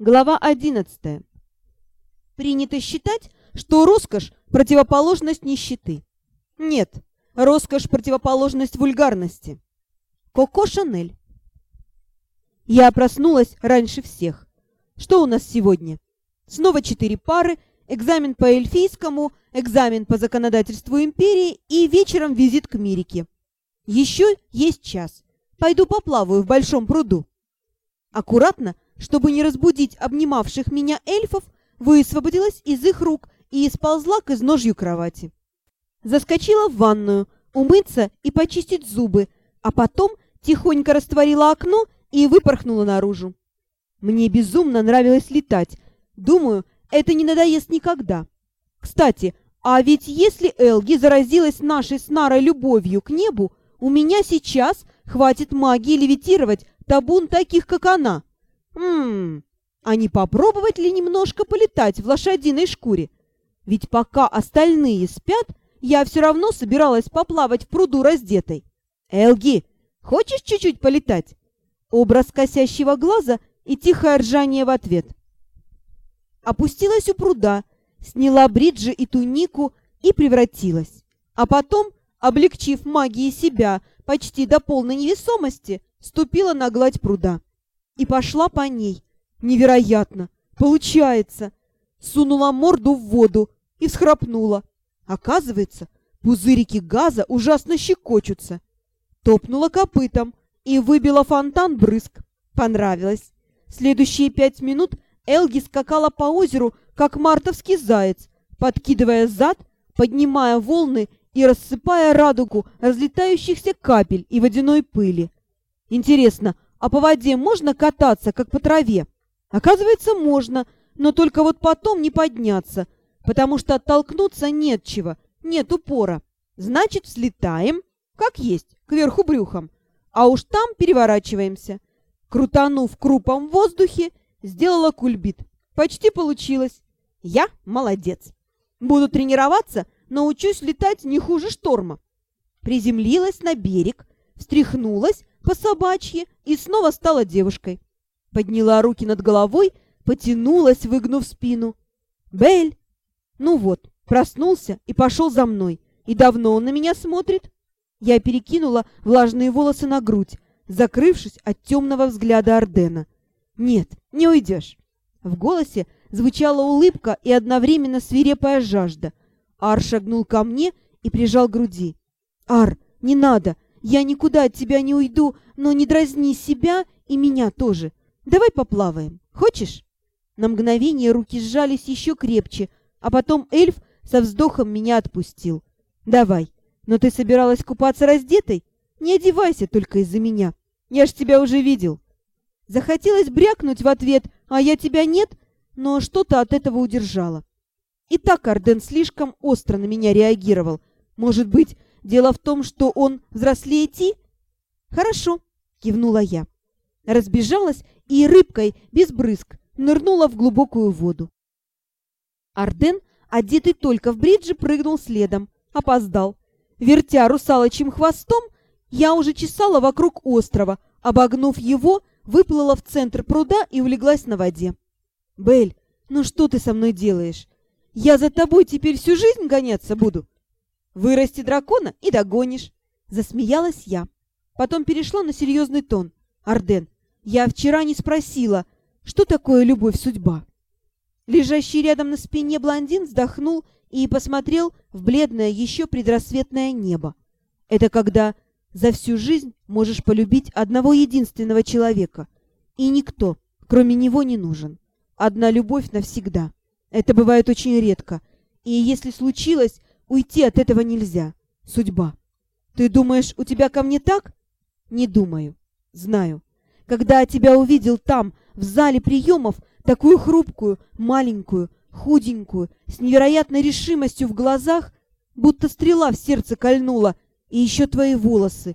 Глава 11. Принято считать, что роскошь – противоположность нищеты. Нет, роскошь – противоположность вульгарности. Коко Шанель. Я проснулась раньше всех. Что у нас сегодня? Снова четыре пары, экзамен по эльфийскому, экзамен по законодательству империи и вечером визит к Мирике. Еще есть час. Пойду поплаваю в большом пруду. Аккуратно, чтобы не разбудить обнимавших меня эльфов, высвободилась из их рук и сползла к изножью кровати. Заскочила в ванную, умыться и почистить зубы, а потом тихонько растворила окно и выпорхнула наружу. Мне безумно нравилось летать. Думаю, это не надоест никогда. Кстати, а ведь если Элги заразилась нашей с Нарой любовью к небу, у меня сейчас хватит магии левитировать табун таких, как она. Ммм, а не попробовать ли немножко полетать в лошадиной шкуре? Ведь пока остальные спят, я все равно собиралась поплавать в пруду раздетой. Элги, хочешь чуть-чуть полетать? Образ косящего глаза и тихое ржание в ответ. Опустилась у пруда, сняла бриджи и тунику и превратилась. А потом, облегчив магией себя почти до полной невесомости, ступила на гладь пруда и пошла по ней. Невероятно! Получается! Сунула морду в воду и всхрапнула. Оказывается, пузырики газа ужасно щекочутся. Топнула копытом и выбила фонтан брызг. Понравилось. Следующие пять минут Элги скакала по озеру, как мартовский заяц, подкидывая зад, поднимая волны и рассыпая радугу разлетающихся капель и водяной пыли. Интересно, а по воде можно кататься, как по траве? Оказывается, можно, но только вот потом не подняться, потому что оттолкнуться нет чего, нет упора. Значит, взлетаем, как есть, кверху брюхом, а уж там переворачиваемся. Крутанув крупом в воздухе, сделала кульбит. Почти получилось. Я молодец. Буду тренироваться, научусь летать не хуже шторма. Приземлилась на берег, встряхнулась, по собачьи и снова стала девушкой. Подняла руки над головой, потянулась, выгнув спину. «Бель!» Ну вот, проснулся и пошел за мной. И давно он на меня смотрит? Я перекинула влажные волосы на грудь, закрывшись от темного взгляда Ордена. «Нет, не уйдешь!» В голосе звучала улыбка и одновременно свирепая жажда. Ар шагнул ко мне и прижал груди. «Ар, не надо! Я никуда от тебя не уйду, но не дразни себя и меня тоже. Давай поплаваем. Хочешь?» На мгновение руки сжались еще крепче, а потом эльф со вздохом меня отпустил. «Давай. Но ты собиралась купаться раздетой? Не одевайся только из-за меня. Я ж тебя уже видел». Захотелось брякнуть в ответ, а я тебя нет, но что-то от этого удержало. И так Арден слишком остро на меня реагировал. Может быть, Дело в том, что он взрослее Ти? Хорошо, кивнула я. Разбежалась и рыбкой, без брызг, нырнула в глубокую воду. Арден, одетый только в бриджи, прыгнул следом. Опоздал. Вертя русалочьим хвостом, я уже чесала вокруг острова, обогнув его, выплыла в центр пруда и улеглась на воде. «Белль, ну что ты со мной делаешь? Я за тобой теперь всю жизнь гоняться буду?» Вырасти дракона и догонишь. Засмеялась я. Потом перешла на серьезный тон. Арден, я вчера не спросила, что такое любовь-судьба. Лежащий рядом на спине блондин вздохнул и посмотрел в бледное еще предрассветное небо. Это когда за всю жизнь можешь полюбить одного единственного человека, и никто, кроме него, не нужен. Одна любовь навсегда. Это бывает очень редко, и если случилось, Уйти от этого нельзя. Судьба. Ты думаешь, у тебя ко мне так? Не думаю. Знаю. Когда тебя увидел там, в зале приемов, такую хрупкую, маленькую, худенькую, с невероятной решимостью в глазах, будто стрела в сердце кольнула, и еще твои волосы,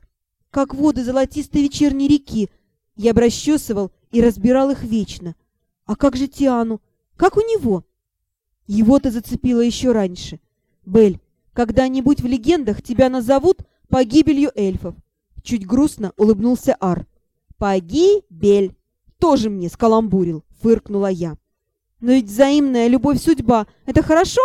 как воды золотистой вечерней реки. Я бы расчесывал и разбирал их вечно. А как же Тиану? Как у него? Его-то зацепило еще раньше. Бель, когда-нибудь в легендах тебя назовут погибелью эльфов. Чуть грустно улыбнулся Ар. Погибель. тоже мне скаламбурил, фыркнула я. Но ведь взаимная любовь судьба — это хорошо?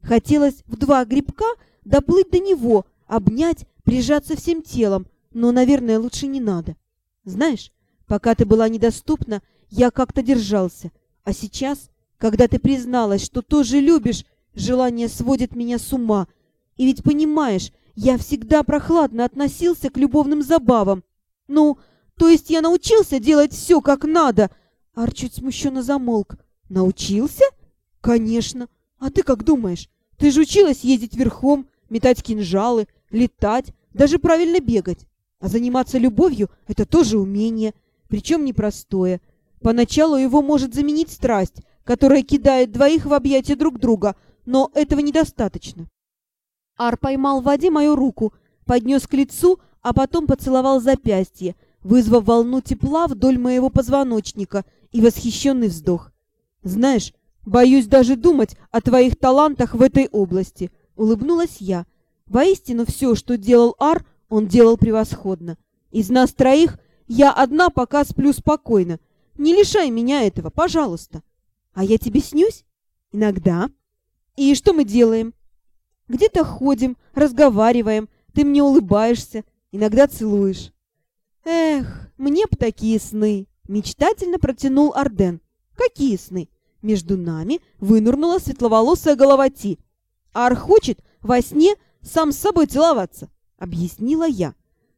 Хотелось в два грибка доплыть до него, обнять, прижаться всем телом, но, наверное, лучше не надо. Знаешь, пока ты была недоступна, я как-то держался, а сейчас, когда ты призналась, что тоже любишь, желание сводит меня с ума. И ведь понимаешь, я всегда прохладно относился к любовным забавам. Ну, то есть я научился делать все как надо. Ар смущенно замолк. Научился? Конечно. А ты как думаешь? Ты же училась ездить верхом, метать кинжалы, летать, даже правильно бегать. А заниматься любовью — это тоже умение, причем непростое. Поначалу его может заменить страсть, которая кидает двоих в объятия друг друга, но этого недостаточно. Ар поймал в воде мою руку, поднес к лицу, а потом поцеловал запястье, вызвав волну тепла вдоль моего позвоночника и восхищенный вздох. «Знаешь, боюсь даже думать о твоих талантах в этой области», — улыбнулась я. Воистину, все, что делал Ар, он делал превосходно. Из нас троих я одна пока сплю спокойно. Не лишай меня этого, пожалуйста. А я тебе снюсь? Иногда. И что мы делаем? Где-то ходим, разговариваем, ты мне улыбаешься, иногда целуешь. Эх, мне б такие сны, мечтательно протянул Арден. Какие сны? Между нами вынырнула светловолосая голова Ти. Ар хочет во сне сам с собой целоваться, объяснила я.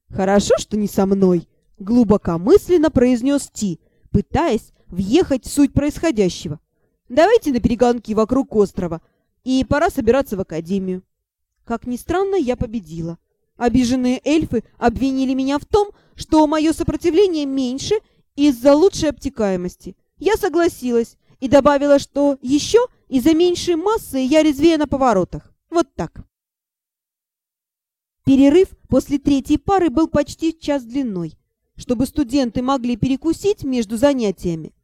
Хорошо, что не со мной, глубокомысленно произнес Ти, пытаясь въехать в суть происходящего. Давайте на перегонки вокруг острова, и пора собираться в академию. Как ни странно, я победила. Обиженные эльфы обвинили меня в том, что мое сопротивление меньше из-за лучшей обтекаемости. Я согласилась и добавила, что еще из-за меньшей массы я резвее на поворотах. Вот так. Перерыв после третьей пары был почти час длиной, чтобы студенты могли перекусить между занятиями.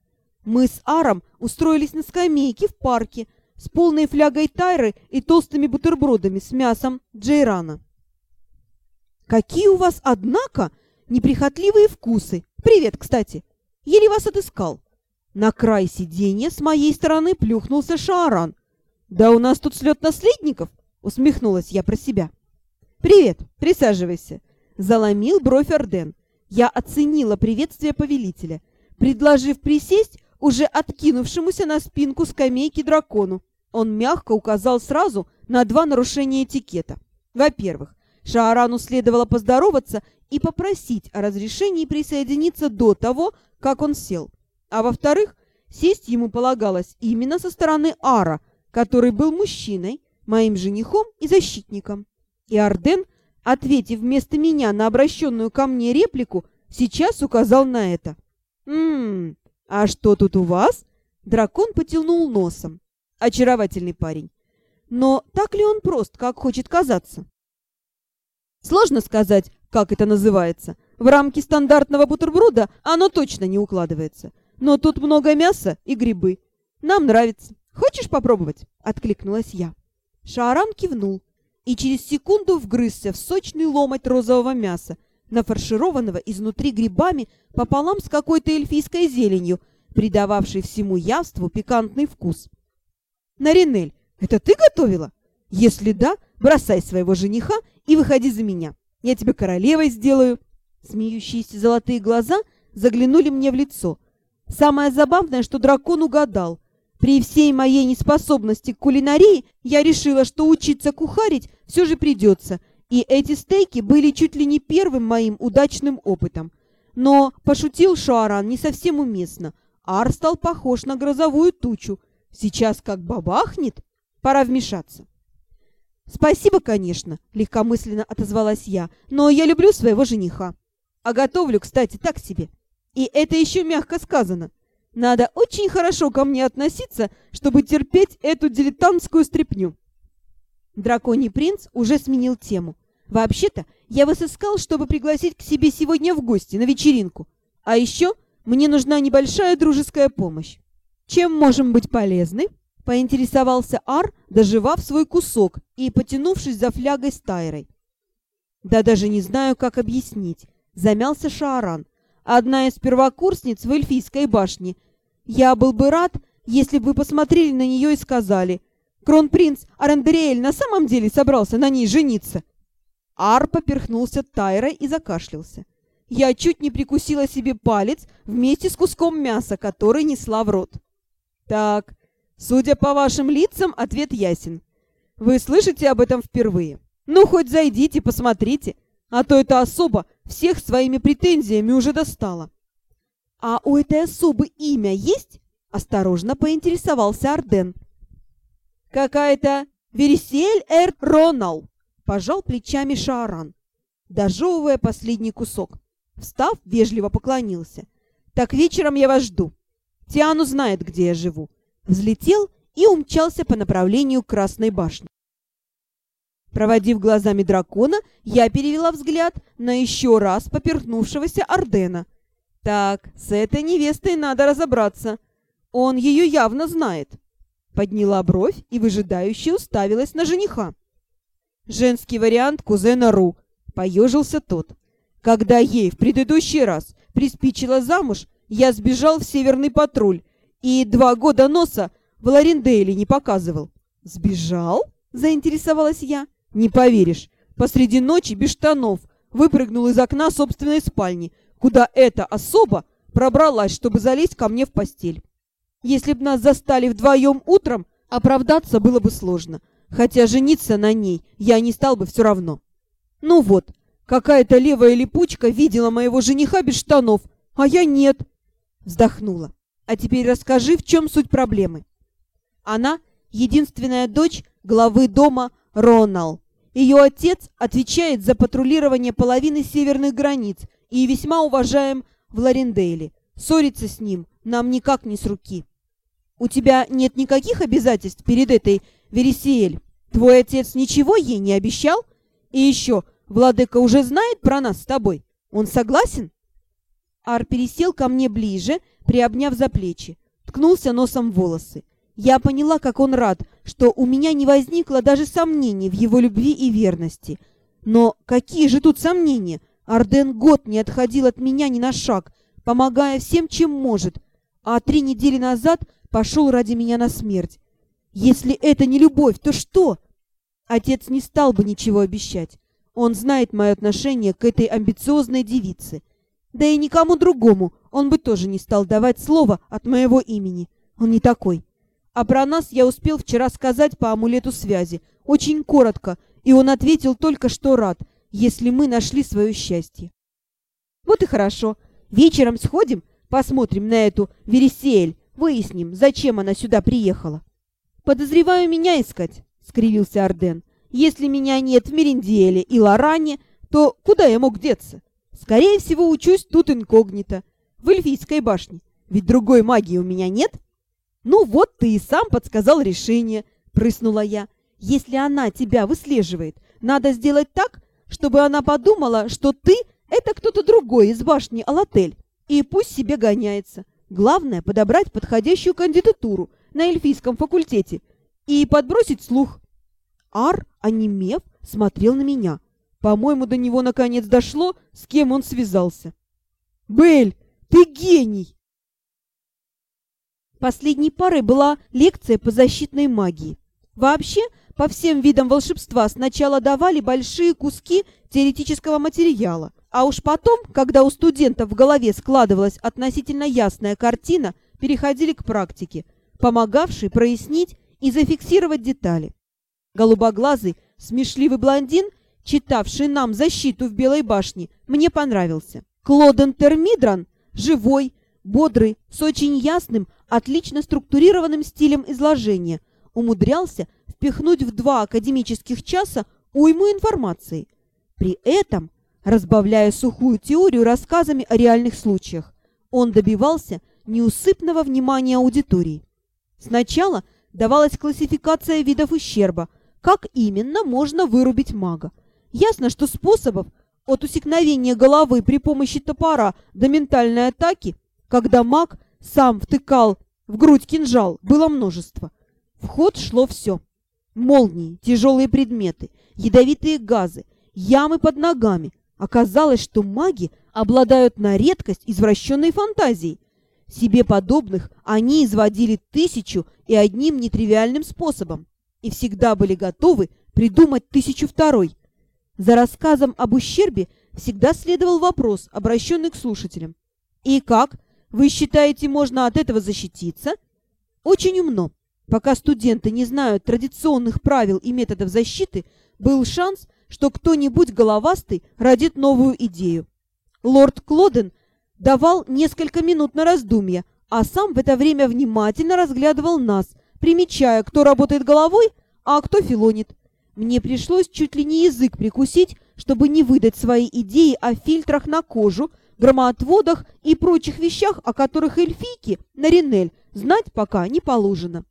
Мы с Аром устроились на скамейке в парке с полной флягой тайры и толстыми бутербродами с мясом джейрана. «Какие у вас, однако, неприхотливые вкусы! Привет, кстати! Еле вас отыскал!» На край сиденья с моей стороны плюхнулся Шааран. «Да у нас тут слет наследников!» — усмехнулась я про себя. «Привет, присаживайся!» — заломил бровь Орден. Я оценила приветствие повелителя. Предложив присесть, уже откинувшемуся на спинку скамейки дракону. Он мягко указал сразу на два нарушения этикета. Во-первых, Шаарану следовало поздороваться и попросить о разрешении присоединиться до того, как он сел. А во-вторых, сесть ему полагалось именно со стороны Ара, который был мужчиной, моим женихом и защитником. И Арден, ответив вместо меня на обращенную ко мне реплику, сейчас указал на это. «Ммм, «А что тут у вас?» Дракон потянул носом. Очаровательный парень. Но так ли он прост, как хочет казаться? Сложно сказать, как это называется. В рамки стандартного бутерброда оно точно не укладывается. Но тут много мяса и грибы. Нам нравится. Хочешь попробовать? Откликнулась я. Шааран кивнул и через секунду вгрызся в сочный ломоть розового мяса, нафаршированного изнутри грибами пополам с какой-то эльфийской зеленью, придававшей всему явству пикантный вкус. «Наринель, это ты готовила? Если да, бросай своего жениха и выходи за меня. Я тебя королевой сделаю». Смеющиеся золотые глаза заглянули мне в лицо. Самое забавное, что дракон угадал. При всей моей неспособности к кулинарии я решила, что учиться кухарить все же придется — и эти стейки были чуть ли не первым моим удачным опытом. Но пошутил Шуаран не совсем уместно. Ар стал похож на грозовую тучу. Сейчас как бабахнет, пора вмешаться. «Спасибо, конечно», — легкомысленно отозвалась я, «но я люблю своего жениха. А готовлю, кстати, так себе. И это еще мягко сказано. Надо очень хорошо ко мне относиться, чтобы терпеть эту дилетантскую стряпню». Драконий принц уже сменил тему. Вообще-то, я вас искал, чтобы пригласить к себе сегодня в гости на вечеринку. А еще мне нужна небольшая дружеская помощь. Чем можем быть полезны? Поинтересовался Ар, доживав свой кусок и потянувшись за флягой с тайрой. Да даже не знаю, как объяснить. Замялся Шааран. одна из первокурсниц в Эльфийской башне. Я был бы рад, если бы вы посмотрели на нее и сказали, «Кронпринц Арендериэль на самом деле собрался на ней жениться». Ар поперхнулся Тайрой и закашлялся. Я чуть не прикусила себе палец вместе с куском мяса, который несла в рот. Так, судя по вашим лицам, ответ ясен. Вы слышите об этом впервые? Ну, хоть зайдите, посмотрите, а то эта особа всех своими претензиями уже достала. А у этой особы имя есть? Осторожно поинтересовался Арден. Какая-то Вересель Эр Ронал, пожал плечами Шааран, дожевывая последний кусок. Встав, вежливо поклонился. Так вечером я вас жду. Тиану знает, где я живу. Взлетел и умчался по направлению Красной башне. Проводив глазами дракона, я перевела взгляд на еще раз поперхнувшегося Ордена. Так, с этой невестой надо разобраться. Он ее явно знает. Подняла бровь и выжидающе уставилась на жениха. Женский вариант кузена Ру. Поежился тот. Когда ей в предыдущий раз приспичило замуж, я сбежал в Северный патруль и два года носа в Ларендейле не показывал. «Сбежал?» — заинтересовалась я. «Не поверишь, посреди ночи без штанов выпрыгнул из окна собственной спальни, куда эта особа пробралась, чтобы залезть ко мне в постель. Если б нас застали вдвоем утром, оправдаться было бы сложно, хотя жениться на ней я не стал бы все равно. Ну вот, какая-то левая липучка видела моего жениха без штанов, а я нет». Вздохнула. «А теперь расскажи, в чем суть проблемы?» Она — единственная дочь главы дома Ронал. Ее отец отвечает за патрулирование половины северных границ и весьма уважаем в Ларендейле. Ссориться с ним нам никак не с руки. У тебя нет никаких обязательств перед этой Вересиэль? Твой отец ничего ей не обещал? И еще, владыка уже знает про нас с тобой? Он согласен?» Ар пересел ко мне ближе, приобняв за плечи, ткнулся носом в волосы. Я поняла, как он рад, что у меня не возникло даже сомнений в его любви и верности. Но какие же тут сомнения? Арден год не отходил от меня ни на шаг, помогая всем, чем может, а три недели назад пошел ради меня на смерть. Если это не любовь, то что? Отец не стал бы ничего обещать. Он знает мое отношение к этой амбициозной девице. Да и никому другому он бы тоже не стал давать слово от моего имени. Он не такой. А про нас я успел вчера сказать по амулету связи. Очень коротко, и он ответил только, что рад, если мы нашли свое счастье. Вот и хорошо. Вечером сходим, посмотрим на эту Вересиэль, выясним, зачем она сюда приехала. Подозреваю меня искать, скривился Арден. Если меня нет в Мериндиэле и Лоране, то куда я мог деться? Скорее всего, учусь тут инкогнито, в Эльфийской башне. Ведь другой магии у меня нет. Ну вот ты и сам подсказал решение, прыснула я. Если она тебя выслеживает, надо сделать так, чтобы она подумала, что ты — это кто-то другой из башни Алатель, и пусть себе гоняется. Главное — подобрать подходящую кандидатуру на эльфийском факультете и подбросить слух. Ар, онемев, смотрел на меня — по-моему, до него наконец дошло, с кем он связался. «Белль, ты гений!» Последней парой была лекция по защитной магии. Вообще, по всем видам волшебства сначала давали большие куски теоретического материала, а уж потом, когда у студентов в голове складывалась относительно ясная картина, переходили к практике, помогавшей прояснить и зафиксировать детали. Голубоглазый, смешливый блондин – читавший нам «Защиту в Белой башне», мне понравился. Клоден Термидран живой, бодрый, с очень ясным, отлично структурированным стилем изложения, умудрялся впихнуть в два академических часа уйму информации. При этом, разбавляя сухую теорию рассказами о реальных случаях, он добивался неусыпного внимания аудитории. Сначала давалась классификация видов ущерба, как именно можно вырубить мага. Ясно, что способов от усекновения головы при помощи топора до ментальной атаки, когда маг сам втыкал в грудь кинжал, было множество. В ход шло все. Молнии, тяжелые предметы, ядовитые газы, ямы под ногами, Оказалось, что маги обладают на редкость извращенной фантазией. Себе подобных они изводили тысячу и одним нетривиальным способом и всегда были готовы придумать тысячу второй. За рассказом об ущербе всегда следовал вопрос, обращенный к слушателям. «И как? Вы считаете, можно от этого защититься?» Очень умно. Пока студенты не знают традиционных правил и методов защиты, был шанс, что кто-нибудь головастый родит новую идею. Лорд Клоден давал несколько минут на раздумье, а сам в это время внимательно разглядывал нас, примечая, кто работает головой, а кто филонит. Мне пришлось чуть ли не язык прикусить, чтобы не выдать свои идеи о фильтрах на кожу, громоотводах и прочих вещах, о которых эльфийки на Ринель знать пока не положено.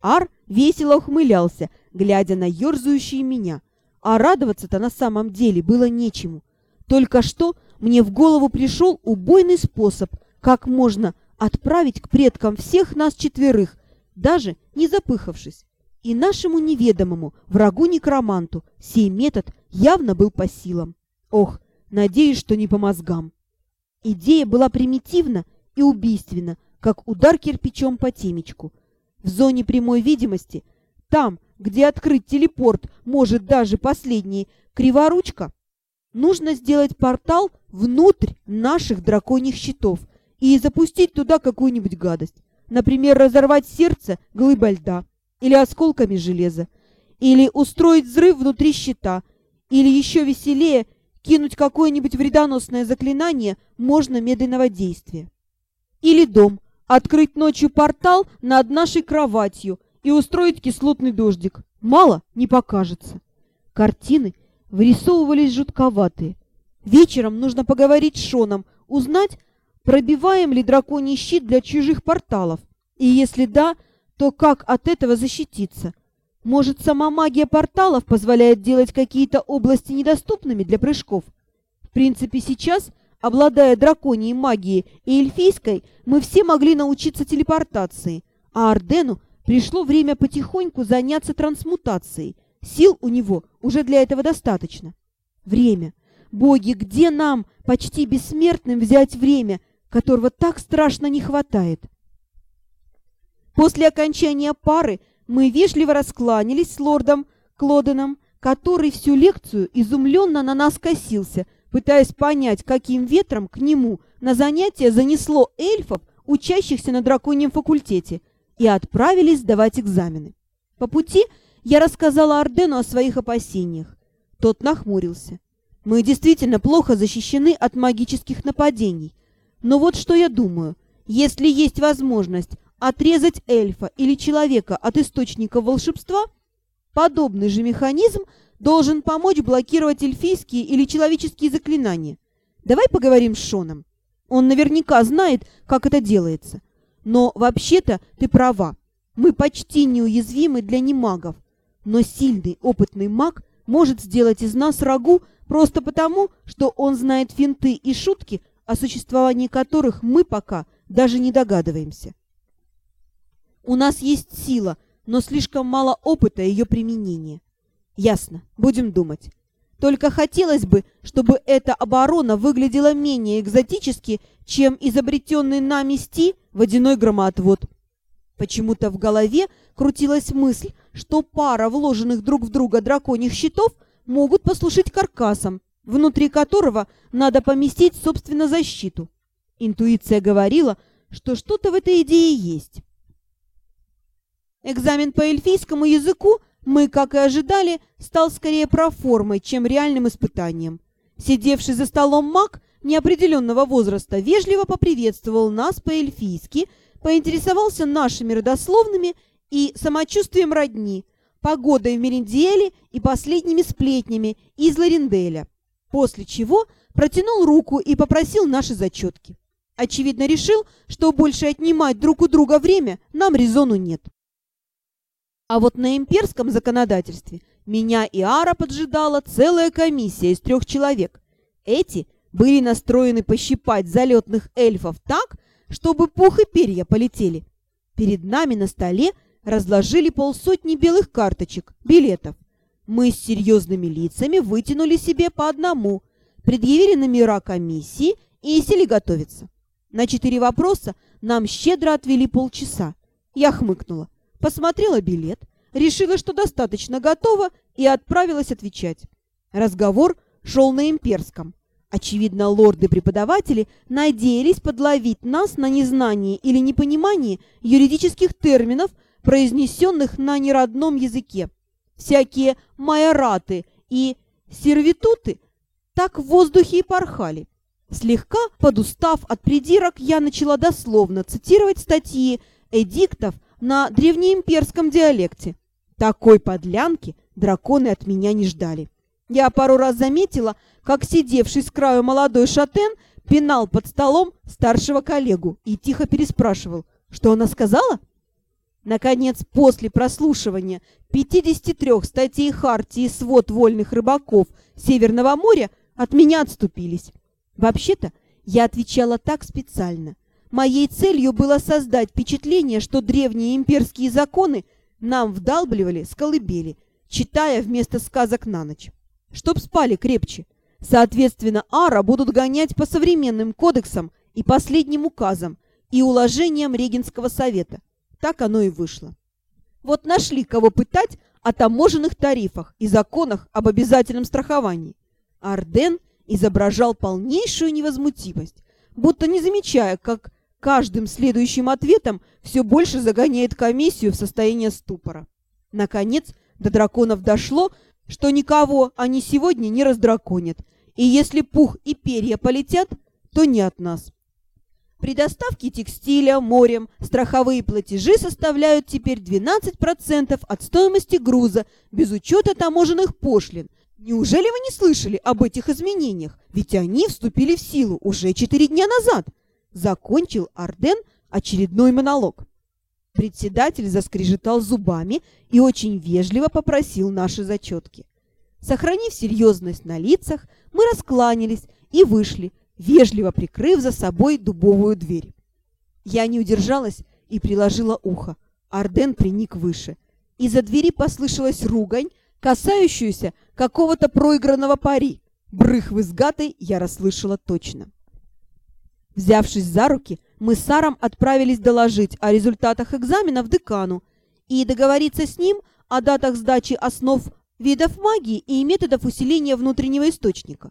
Ар весело ухмылялся, глядя на ерзающие меня. А радоваться-то на самом деле было нечему. Только что мне в голову пришел убойный способ, как можно отправить к предкам всех нас четверых, даже не запыхавшись. И нашему неведомому врагу-некроманту сей метод явно был по силам. Ох, надеюсь, что не по мозгам. Идея была примитивна и убийственна, как удар кирпичом по темечку. В зоне прямой видимости, там, где открыть телепорт может даже последний криворучка, нужно сделать портал внутрь наших драконьих щитов и запустить туда какую-нибудь гадость. Например, разорвать сердце глыбой льда или осколками железа, или устроить взрыв внутри щита, или еще веселее кинуть какое-нибудь вредоносное заклинание можно медленного действия. Или дом, открыть ночью портал над нашей кроватью и устроить кислотный дождик. Мало не покажется. Картины вырисовывались жутковатые. Вечером нужно поговорить с Шоном, узнать, пробиваем ли драконий щит для чужих порталов. И если да, то как от этого защититься? Может, сама магия порталов позволяет делать какие-то области недоступными для прыжков? В принципе, сейчас Обладая драконьей магией и эльфийской, мы все могли научиться телепортации, а Ардену пришло время потихоньку заняться трансмутацией. Сил у него уже для этого достаточно. Время. Боги, где нам, почти бессмертным, взять время, которого так страшно не хватает? После окончания пары мы вежливо раскланялись с лордом Клоденом, который всю лекцию изумленно на нас косился – пытаясь понять, каким ветром к нему на занятие занесло эльфов, учащихся на драконьем факультете, и отправились сдавать экзамены. По пути я рассказала Ардену о своих опасениях. Тот нахмурился. Мы действительно плохо защищены от магических нападений. Но вот что я думаю. Если есть возможность отрезать эльфа или человека от источника волшебства, подобный же механизм должен помочь блокировать эльфийские или человеческие заклинания. Давай поговорим с Шоном. Он наверняка знает, как это делается. Но вообще-то ты права. Мы почти неуязвимы для немагов. Но сильный, опытный маг может сделать из нас рагу просто потому, что он знает финты и шутки, о существовании которых мы пока даже не догадываемся. У нас есть сила, но слишком мало опыта ее применения. Ясно, будем думать. Только хотелось бы, чтобы эта оборона выглядела менее экзотически, чем изобретенный нами Сти водяной громоотвод. Почему-то в голове крутилась мысль, что пара вложенных друг в друга драконьих щитов могут послужить каркасом, внутри которого надо поместить, собственно, защиту. Интуиция говорила, что что-то в этой идее есть. Экзамен по эльфийскому языку – мы, как и ожидали, стал скорее проформой, чем реальным испытанием. Сидевший за столом маг неопределенного возраста вежливо поприветствовал нас по-эльфийски, поинтересовался нашими родословными и самочувствием родни, погодой в Мериндиэле и последними сплетнями из Ларинделя, после чего протянул руку и попросил наши зачетки. Очевидно, решил, что больше отнимать друг у друга время нам резону нет. А вот на имперском законодательстве меня и Ара поджидала целая комиссия из трех человек. Эти были настроены пощипать залетных эльфов так, чтобы пух и перья полетели. Перед нами на столе разложили полсотни белых карточек, билетов. Мы с серьезными лицами вытянули себе по одному, предъявили номера комиссии и сели готовиться. На четыре вопроса нам щедро отвели полчаса. Я хмыкнула, посмотрела билет, решила, что достаточно готова, и отправилась отвечать. Разговор шел на имперском. Очевидно, лорды-преподаватели надеялись подловить нас на незнание или непонимание юридических терминов, произнесенных на неродном языке. Всякие майораты и сервитуты так в воздухе и порхали. Слегка подустав от придирок, я начала дословно цитировать статьи эдиктов на древнеимперском диалекте. Такой подлянки драконы от меня не ждали. Я пару раз заметила, как сидевший с краю молодой шатен пинал под столом старшего коллегу и тихо переспрашивал, что она сказала? Наконец, после прослушивания 53 статей Хартии «Свод вольных рыбаков Северного моря» от меня отступились. Вообще-то, я отвечала так специально. Моей целью было создать впечатление, что древние имперские законы нам вдалбливали с колыбели, читая вместо сказок на ночь. Чтоб спали крепче. Соответственно, ара будут гонять по современным кодексам и последним указам и уложениям Регенского совета. Так оно и вышло. Вот нашли, кого пытать о таможенных тарифах и законах об обязательном страховании. Арден изображал полнейшую невозмутимость, будто не замечая, как каждым следующим ответом все больше загоняет комиссию в состояние ступора. Наконец, до драконов дошло, что никого они сегодня не раздраконят, и если пух и перья полетят, то не от нас. При доставке текстиля морем страховые платежи составляют теперь 12% от стоимости груза без учета таможенных пошлин. Неужели вы не слышали об этих изменениях? Ведь они вступили в силу уже 4 дня назад. Закончил Арден очередной монолог. Председатель заскрежетал зубами и очень вежливо попросил наши зачетки. Сохранив серьезность на лицах, мы раскланялись и вышли, вежливо прикрыв за собой дубовую дверь. Я не удержалась и приложила ухо. Арден приник выше. Из-за двери послышалась ругань, касающуюся какого-то проигранного пари. Брыхвы с гатой я расслышала точно. Взявшись за руки, мы с Саром отправились доложить о результатах экзамена в декану и договориться с ним о датах сдачи основ видов магии и методов усиления внутреннего источника.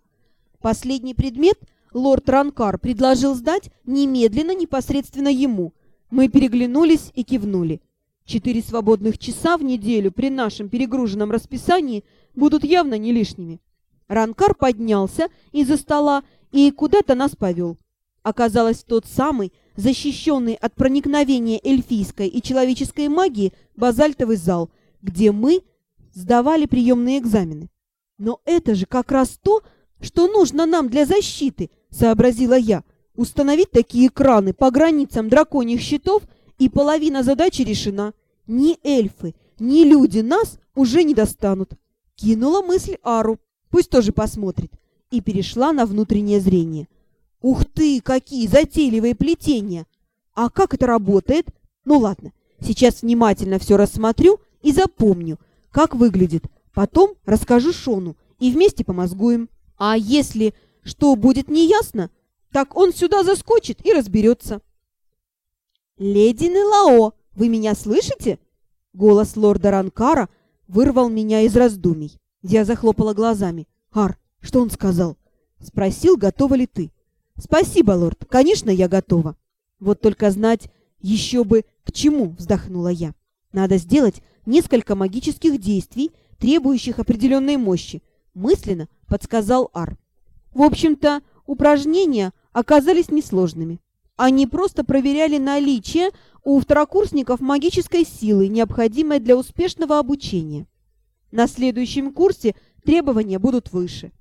Последний предмет лорд Ранкар предложил сдать немедленно непосредственно ему. Мы переглянулись и кивнули. Четыре свободных часа в неделю при нашем перегруженном расписании будут явно не лишними. Ранкар поднялся из-за стола и куда-то нас повел. Оказалось, тот самый, защищенный от проникновения эльфийской и человеческой магии, базальтовый зал, где мы сдавали приемные экзамены. Но это же как раз то, что нужно нам для защиты, сообразила я. Установить такие краны по границам драконьих щитов, и половина задачи решена. Ни эльфы, ни люди нас уже не достанут. Кинула мысль Ару, пусть тоже посмотрит, и перешла на внутреннее зрение. Ух ты, какие затейливые плетения! А как это работает? Ну ладно, сейчас внимательно все рассмотрю и запомню, как выглядит. Потом расскажу Шону и вместе помозгуем. А если что будет неясно, так он сюда заскочит и разберется. «Леди Нелао, вы меня слышите?» Голос лорда Ранкара вырвал меня из раздумий. Я захлопала глазами. «Ар, что он сказал?» Спросил, готова ли ты. «Спасибо, лорд. Конечно, я готова. Вот только знать еще бы к чему», — вздохнула я. «Надо сделать несколько магических действий, требующих определенной мощи», — мысленно подсказал Ар. В общем-то, упражнения оказались несложными. Они просто проверяли наличие у второкурсников магической силы, необходимой для успешного обучения. На следующем курсе требования будут выше.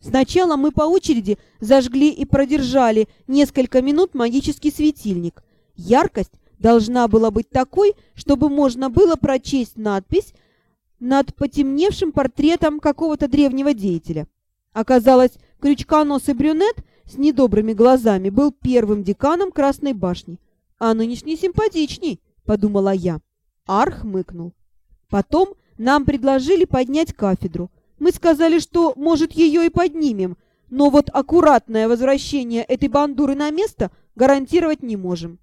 Сначала мы по очереди зажгли и продержали несколько минут магический светильник. Яркость должна была быть такой, чтобы можно было прочесть надпись над потемневшим портретом какого-то древнего деятеля. Оказалось, крючконосый брюнет с недобрыми глазами был первым деканом Красной башни. А нынешний симпатичней, подумала я. Арх мыкнул. Потом нам предложили поднять кафедру. Мы сказали, что, может, ее и поднимем, но вот аккуратное возвращение этой бандуры на место гарантировать не можем.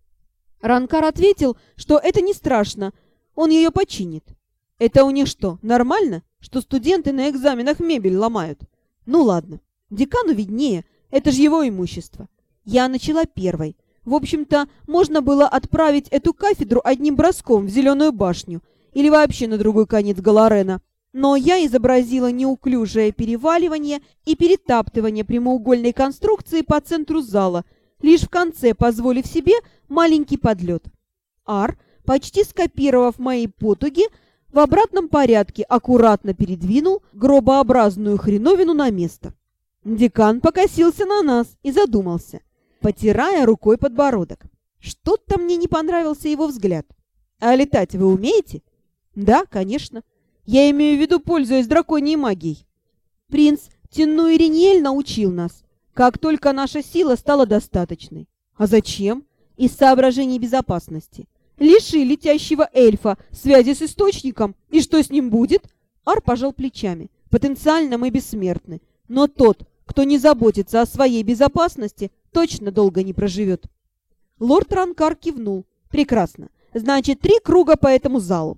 Ранкар ответил, что это не страшно, он ее починит. Это у них что, нормально, что студенты на экзаменах мебель ломают? Ну ладно, декану виднее, это же его имущество. Я начала первой. В общем-то, можно было отправить эту кафедру одним броском в Зеленую башню или вообще на другой конец Галарена. Но я изобразила неуклюжее переваливание и перетаптывание прямоугольной конструкции по центру зала, лишь в конце позволив себе маленький подлет. Ар, почти скопировав мои потуги, в обратном порядке аккуратно передвинул гробообразную хреновину на место. Декан покосился на нас и задумался, потирая рукой подбородок. Что-то мне не понравился его взгляд. «А летать вы умеете?» «Да, конечно. Я имею в виду, пользуясь драконьей магией. Принц Теннуириниэль научил нас, как только наша сила стала достаточной. А зачем? Из соображений безопасности. Лиши летящего эльфа связи с источником, и что с ним будет? Ар пожал плечами. Потенциально мы бессмертны, но тот, кто не заботится о своей безопасности, точно долго не проживет. Лорд Ранкар кивнул. Прекрасно. Значит, три круга по этому залу.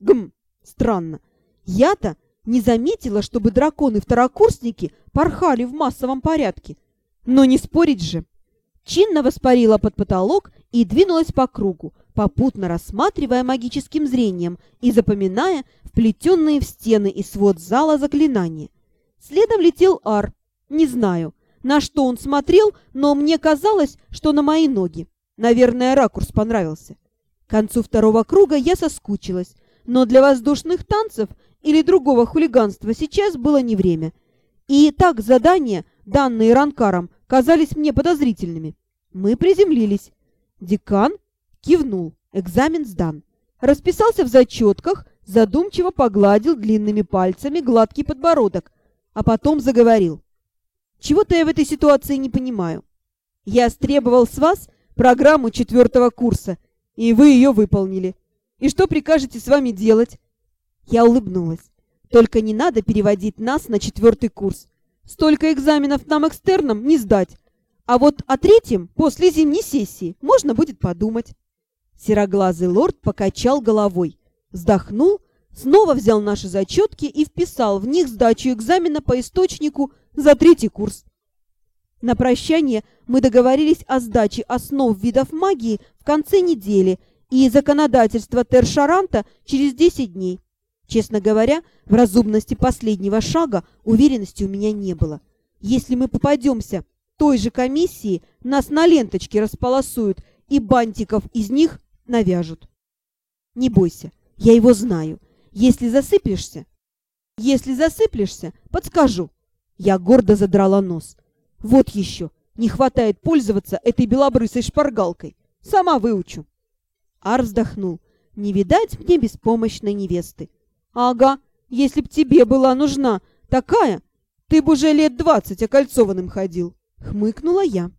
Гм, странно. Я-то не заметила, чтобы драконы-второкурсники порхали в массовом порядке. Но не спорить же. Чинно воспарила под потолок и двинулась по кругу, попутно рассматривая магическим зрением и запоминая вплетенные в стены и свод зала заклинания. Следом летел Ар. Не знаю, на что он смотрел, но мне казалось, что на мои ноги. Наверное, ракурс понравился. К концу второго круга я соскучилась, но для воздушных танцев или другого хулиганства сейчас было не время. И так задания, данные Ранкаром, казались мне подозрительными. Мы приземлились. Декан кивнул. Экзамен сдан. Расписался в зачетках, задумчиво погладил длинными пальцами гладкий подбородок, а потом заговорил. Чего-то я в этой ситуации не понимаю. Я стребовал с вас программу четвертого курса, и вы ее выполнили. И что прикажете с вами делать?» Я улыбнулась. «Только не надо переводить нас на четвертый курс. Столько экзаменов нам экстерном не сдать. А вот о третьем после зимней сессии можно будет подумать». Сероглазый лорд покачал головой, вздохнул, снова взял наши зачетки и вписал в них сдачу экзамена по источнику за третий курс. На прощание мы договорились о сдаче основ видов магии в конце недели – и законодательство Тершаранта через 10 дней. Честно говоря, в разумности последнего шага уверенности у меня не было. Если мы попадемся той же комиссии, нас на ленточке располосуют и бантиков из них навяжут. Не бойся, я его знаю. Если засыплешься... Если засыплешься, подскажу. Я гордо задрала нос. Вот еще, не хватает пользоваться этой белобрысой шпаргалкой. Сама выучу. Ар вздохнул. «Не видать мне беспомощной невесты». «Ага, если б тебе была нужна такая, ты бы уже лет двадцать окольцованным ходил», — хмыкнула я.